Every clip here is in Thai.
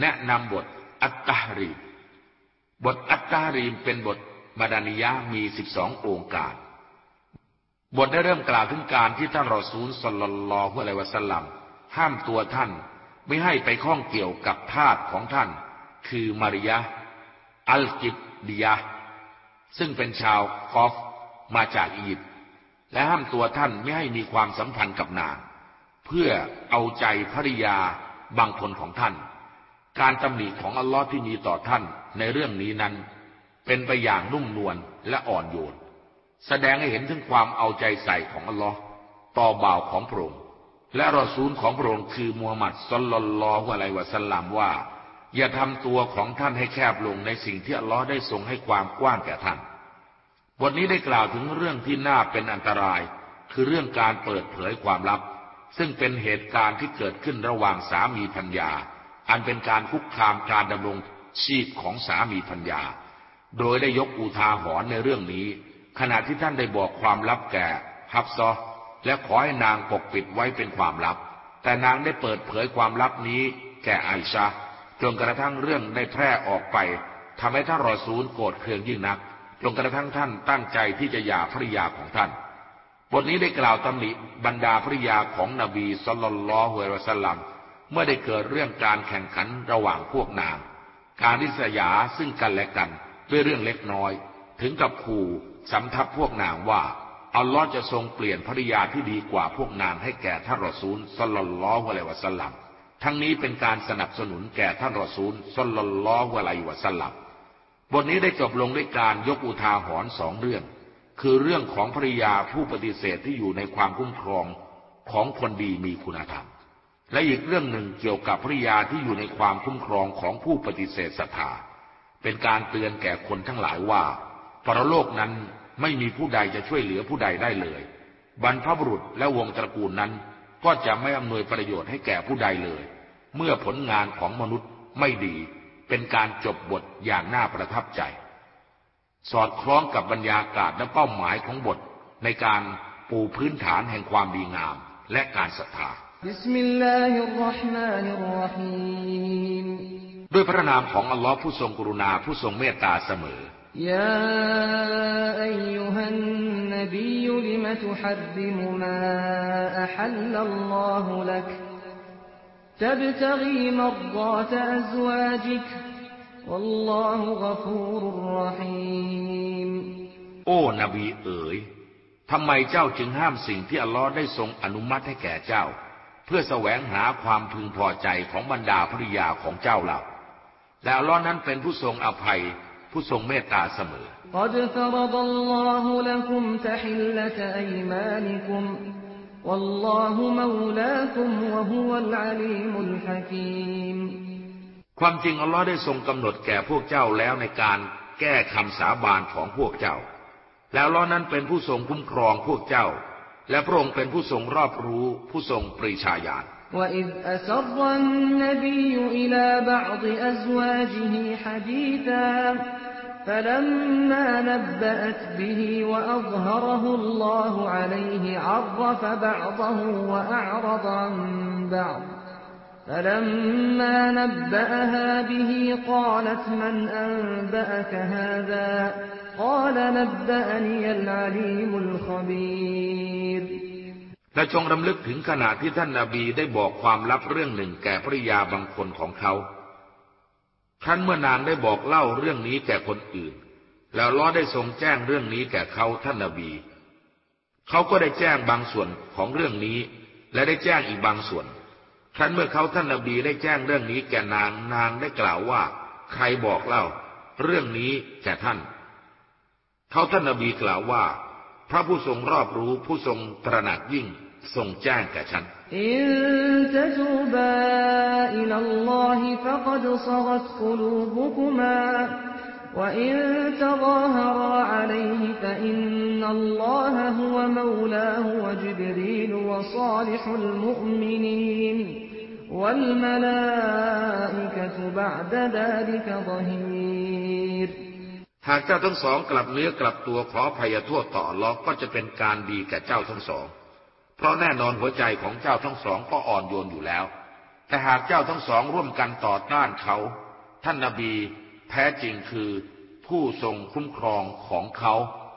แนะนำบทอัตตะห์รีมบทอัตตะห์รีมเป็นบทมะดะนียะฮ์มีสิบสองโองการ บทได้เริ่มกล่าวถึงการที่ท่านรอซูล صلى الله عليه وسلم ห้ามตัวท่านไม่ให้ไปข้องเกี่ยวกับทาสของท่าน คือมาริยะอัลกิบตียะซึ่งเป็นชาวคอปต์มาจากอียิปต์และห้ามตัวท่านไม่ให้มีความสัมพันธ์กับนาง เพื่อเอาใจภริยาบางคนของท่าน การตำหนิของอัลลอฮ์ที่มีต่อท่านในเรื่องนี้นั้น เป็นไปอย่างนุ่มนวลและอ่อนโยน แสดงให้เห็นถึงความเอาใจใส่ของอัลลอฮ์ต่อบ่าวของพระองค์และรอซูลของพระองค์คือมูฮัมหมัดสุลลัลลอฮุอะลัยวะสัลลัมว่า อย่าทำตัวของท่านให้แคบลงในสิ่งที่อัลลอฮ์ได้ทรงให้ความกว้างแก่ท่านบทนี้ได้กล่าวถึงเรื่องที่น่าเป็นอันตราย คือเรื่องการเปิดเผยความลับ ซึ่งเป็นเหตุการณ์ที่เกิดขึ้นระหว่างสามีพัญญา อันเป็นการคุกคามการดำรงชีพของสามีพัญญา โดยได้ยกอุทาหรณ์ในเรื่องนี้ ขณะที่ท่านได้บอกความลับแก่ฮับซอและขอให้นางปกปิดไว้เป็นความลับ แต่นางได้เปิดเผยความลับนี้แก่ไอชาจนกระทั่งเรื่องได้แพร่ออกไปทำให้ท่านรอซูลโกรธเคืองยิ่งนัก จนกระทั่งท่านตั้งใจที่จะหย่าภริยาของท่าน บทนี้ได้กล่าวตำหนิบรรดาภริยาของนบีสุลต่านละฮ์วะสัลลัม เมื่อได้เกิดเรื่องการแข่งขันระหว่างพวกนาง การริษยาซึ่งกันและกันด้วยเรื่องเล็กน้อย ถึงกับขู่สำทับพวกนางว่าอัลลอฮ์จะทรงเปลี่ยนภริยาที่ดีกว่าพวกนางให้แก่ท่านรอซูลสลลัลลอฮุอะลัยวะสัลลัมทั้งนี้เป็นการสนับสนุนแก่ท่านรอซูลสลลัลลอฮุอะลัยวะสัลลัมบทนี้ได้จบลงด้วยการยกอุทาหรณ์สองเรื่อง คือเรื่องของภริยาผู้ปฏิเสธที่อยู่ในความคุ้มครองของคนดีมีคุณธรรม และอีกเรื่องหนึ่งเกี่ยวกับภริยาที่อยู่ในความคุ้มครองของผู้ปฏิเสธศรัทธาเป็นการเตือนแก่คนทั้งหลายว่าปรโลกนั้นไม่มีผู้ใดจะช่วยเหลือผู้ใดได้เลย บรรพบุรุษและวงตระกูลนั้น ก็จะไม่อำนวยประโยชน์ให้แก่ผู้ใดเลย เมื่อผลงานของมนุษย์ไม่ดี เป็นการจบบทอย่างน่าประทับใจ สอดคล้องกับบรรยากาศและเป้าหมายของบทในการปูพื้นฐานแห่งความดีงามและการศรัทธา ด้วยพระนามของอัลลอฮ์ผู้ทรงกรุณาผู้ทรงเมตตาเสมอ يا أيها النبي لم تحرم ما أحل الله لك تبتغي مرضات أزواجك والله غفور رحيم โอ้นบีเอ๋ยทำไมเจ้าจึงห้ามสิ่งที่อัลลอฮ์ได้ทรงอนุมัติให้แก่เจ้า เพื่อแสวงหาความพึงพอใจของบรรดาภริยาของเจ้าเรา แล้วล้อนนั้นเป็นผู้ทรงอภัยผู้ทรงเมตตาเสมอ ความจริงอัลลอฮ์ได้ทรงกำหนดแก่พวกเจ้าแล้วในการแก้คำสาบานของพวกเจ้า แล้วล้อนั้นเป็นผู้ทรงคุ้มครองพวกเจ้า และพระองค์เป็นผู้ทรงรอบรู้ผู้ทรงปรีชาญาณ وإذ أسر النبي إلى بعض أزواجه حديثا فلما نبأت به وأظهره الله عليه عرف بعضه وأعرض عن بعض فلما نبأها به قالت من أنبأك هذا และจงรำลึกถึงขณะที่ท่านนาบีได้บอกความลับเรื่องหนึ่งแก่ภริยาบางคนของเขาท่านเมื่อนางได้บอกเล่าเรื่องนี้แก่คนอื่น แล้วล้อได้ทรงแจ้งเรื่องนี้แก่เขาท่านนาบี เขาก็ได้แจ้งบางส่วนของเรื่องนี้ และได้แจ้งอีกบางส่วนท่านเมื่อเขาท่านนาบีได้แจ้งเรื่องนี้แก่นางนางได้กล่าวว่า ใครบอกเล่า เรื่องนี้แก่ท่าน เขาท่านนบีกล่าวว่า พระผู้ทรงรอบรู้ผู้ทรงตระหนักยิ่งทรงแจ้งแก่ฉันอินตจูบาอิลลอฮิฟะกดซรัตคุลูบุคุมา وإن تظاهرا عليه فإن الله هو مولاه وجبريل وصالح المؤمنين والملائكة بعد ذلك ظهير หากเจ้าทั้งสองกลับเนื้อกลับตัวขอภัยโทษต่อลอก็จะเป็นการดีแก่เจ้าทั้งสอง เพราะแน่นอนหัวใจของเจ้าทั้งสองก็อ่อนโยนอยู่แล้ว แต่หากเจ้าทั้งสองร่วมกันต่อต้านเขา ท่านนาบีแท้จริงคือผู้ทรงคุ้มครองของเขา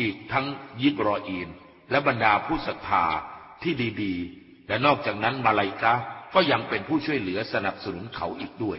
อีกทั้งยิบรออีน และบรรดาผู้ศรัทธาที่ดี ๆ และนอกจากนั้นมาลายกะก็ยังเป็นผู้ช่วยเหลือสนับสนุนเขาอีกด้วย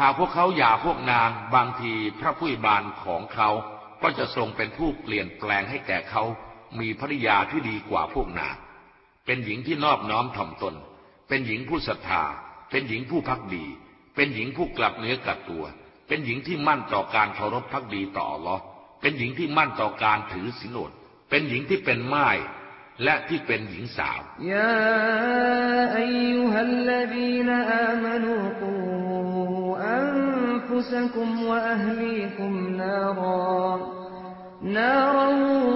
หากพวกเขาหย่าพวกนางบางทีพระผู้บานของเขา ก็จะทรงเป็นผู้เปลี่ยนแปลงให้แก่เขา มีภริยาที่ดีกว่าพวกนาง เป็นหญิงที่นอบน้อมถ่อมตน เป็นหญิงผู้ศรัทธา เป็นหญิงผู้พักดี เป็นหญิงผู้กลับเนื้อกลับตัว เป็นหญิงที่มั่นต่อการเคารพพักดีต่ออัลลอเป็นหญิงที่มั่นต่อการถือศีลอดเป็นหญิงที่เป็นไม้ และที่เป็นหญิงสาวยาอัยยุฮัลลดีนอามานูกูอันฟุสกุมวะอัลลีกุมนารา نارا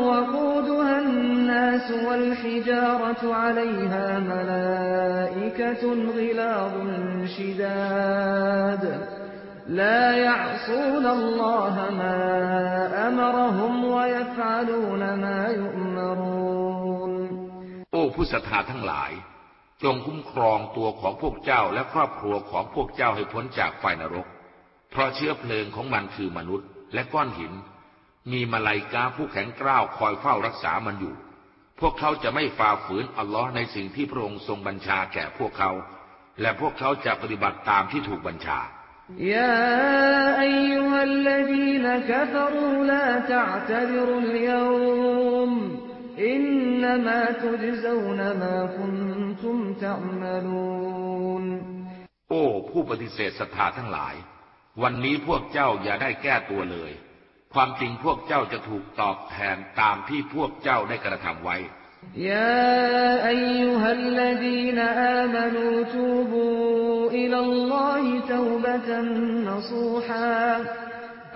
وقودها الناس والحجارة عليها ملائكة غلاظ شداد لا يعصون الله ما أمرهم ويفعلون ما يؤمرون โอ้ ผู้ศรัทธาทั้งหลาย จงคุ้มครองตัวของพวกเจ้าและครอบครัวของพวกเจ้าให้พ้นจากไฟนรก เพราะเชื้อเพลิงของมันคือมนุษย์และก้อนหิน มีมาลายกาผู้แข็งกร้าวคอยเฝ้ารักษามันอยู่ พวกเขาจะไม่ฝ่าฝืนอัลลอฮ์ในสิ่งที่พระองค์ทรงบัญชาแก่พวกเขา และพวกเขาจะปฏิบัติตามที่ถูกบัญชา يا أيها الذين كفروا لا تعتذروا اليوم إنما تجزون ما كنتم تعملون โอ้ผู้ปฏิเสธศรัทธาทั้งหลาย วันนี้พวกเจ้าอย่าได้แก้ตัวเลย ความจริงพวกเจ้าจะถูกตอบแทนตามที่พวกเจ้าได้กระทำไว้ يا أيها الذين آمنوا توبوا إلى الله توبة نصوحا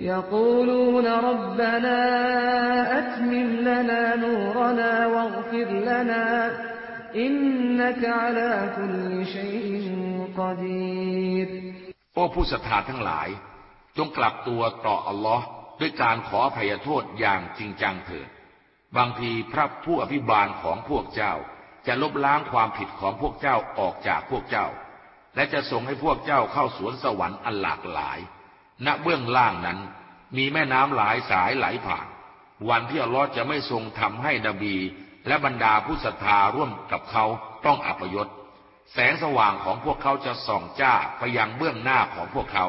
يقولون ربنا أتمم لنا نورنا واغفر لنا إنك على كل شيء قدير โอ้ผู้ศรัทธาทั้งหลาย จงกลับตัวต่ออัลลอฮ์ด้วยการขออภัยโทษอย่างจริงจังเถิด บางทีพระผู้อภิบาลของพวกเจ้า จะลบล้างความผิดของพวกเจ้าออกจากพวกเจ้า และจะส่งให้พวกเจ้าเข้าสวนสวรรค์อันหลากหลาย ณเบื้องล่างนั้น มีแม่น้ำหลายสายไหลผ่าน วันที่อัลลอฮ์จะไม่ทรงทำให้นบี และบรรดาผู้ศรัทธาร่วมกับเขาต้องอัปยศ แสงสว่างของพวกเขาจะส่องจ้าไปยังเบื้องหน้าของพวกเขา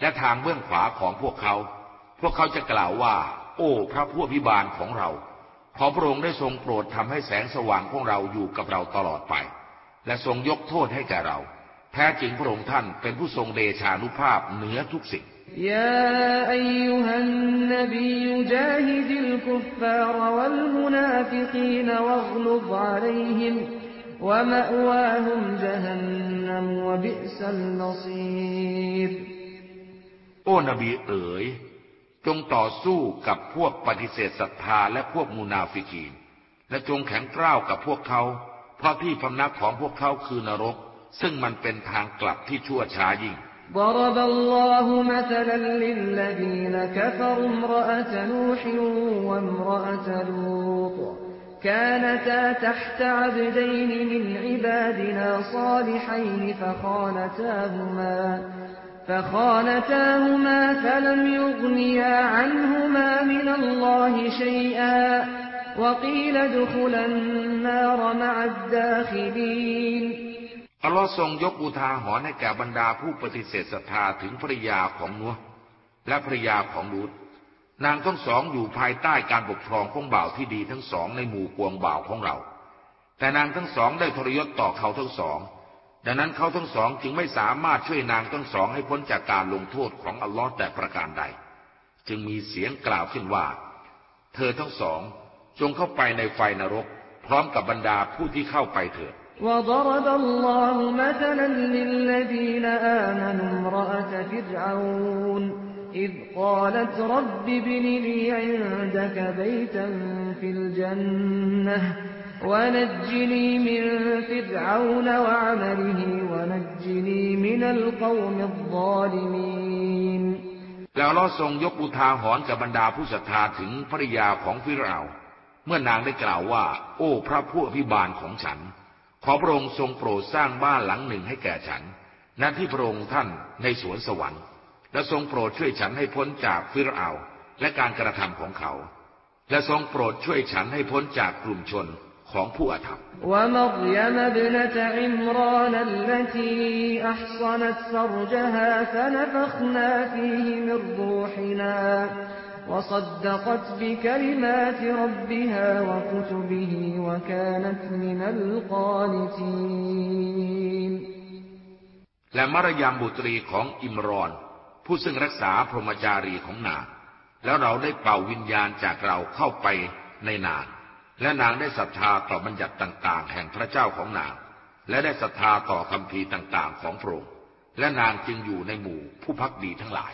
และทางเบื้องขวาของพวกเขา พวกเขาจะกล่าวว่า โอ้ พระผู้พิบาลของเรา ขอพระองค์ได้ทรงโปรดทำให้แสงสว่างของเราอยู่กับเราตลอดไป และทรงยกโทษให้แก่เรา แท้จริงพระองค์ท่านเป็นผู้ทรงเดชานุภาพเหนือทุกสิ่งيا أيها النبي جاهد الكفار والمنافقين واغلظ عليهم ومأواهم جهنم وبئس المصيرโอ้นบีเอ๋ย จงต่อสู้กับพวกปฏิเสธศรัทธาและพวกมุนาฟิกีน และจงแข็งกร้าวกับพวกเขา เพราะที่พำนักของพวกเขาคือนรก ซึ่งมันเป็นทางกลับที่ชั่วช้ายิ่ง ضرب الله مثلا للذين كفروا امرأة نوح وامرأة لوط كانتا تحت عبدين من عبادنا صالحين فخانتاهما فخانتاهما فلم يغنيا عنهما من الله شيئا وقيل ادخلا النار مع الداخلين อัลลอฮ์ทรงยกอุทาหรณ์ให้แก่บรรดาผู้ปฏิเสธศรัทธาถึงภรรยาของนัวและภรรยาของลูตนางทั้งสองอยู่ภายใต้การปกครองของบ่าวที่ดีทั้งสองในหมู่กวงบ่าวของเรา แต่นางทั้งสองได้ทรยศต่อเขาทั้งสอง ดังนั้นเขาทั้งสองจึงไม่สามารถช่วยนางทั้งสองให้พ้นจากการลงโทษของอัลลอฮ์แต่ประการใด จึงมีเสียงกล่าวขึ้นว่า เธอทั้งสองจงเข้าไปในไฟนรก พร้อมกับบรรดาผู้ที่เข้าไปเถิด وضرب الله مثلا للذين آمنوا امرأة فرعون إذ قالت رب ابن لي عندك بيتا في الجنة ونجني من فرعون وعمله ونجني من القوم الظالمين แล้วเราทรงยกอุทาหรณ์กับบรรดาผู้ศรัทธาถึงภริยาของฟิรเอาเมื่อนางได้กล่าวว่า โอ้พระผู้อภิบาลของฉัน ขอพระองค์ทรงโปรดสร้างบ้านหลังหนึ่งให้แก่ฉันณที่พระองค์ท่านในสวนสวรรค์ และทรงโปรดช่วยฉันให้พ้นจากฟิรเอาและการกระทำของเขา และทรงโปรดช่วยฉันให้พ้นจากกลุ่มชนของผู้อาธรรมแ التي أحصنت فرجها فنفخنا فيه من روحنا وصدقت بكلمات ربها وكتبه وكانت من القانتين และมารยามบุตรีของอิมรอน ผู้ซึ่งรักษาพรหมจารีของนาง แล้วเราได้เป่าวิญญาณจากเราเข้าไปในนาง และนางได้ศรัทธาต่อบัญญัติต่างๆ แห่งพระเจ้าของนาง และได้ศรัทธาต่อคำพีร์ต่างๆ ของพระองค์และนางจึงอยู่ในหมู่ผู้พักดีทั้งหลาย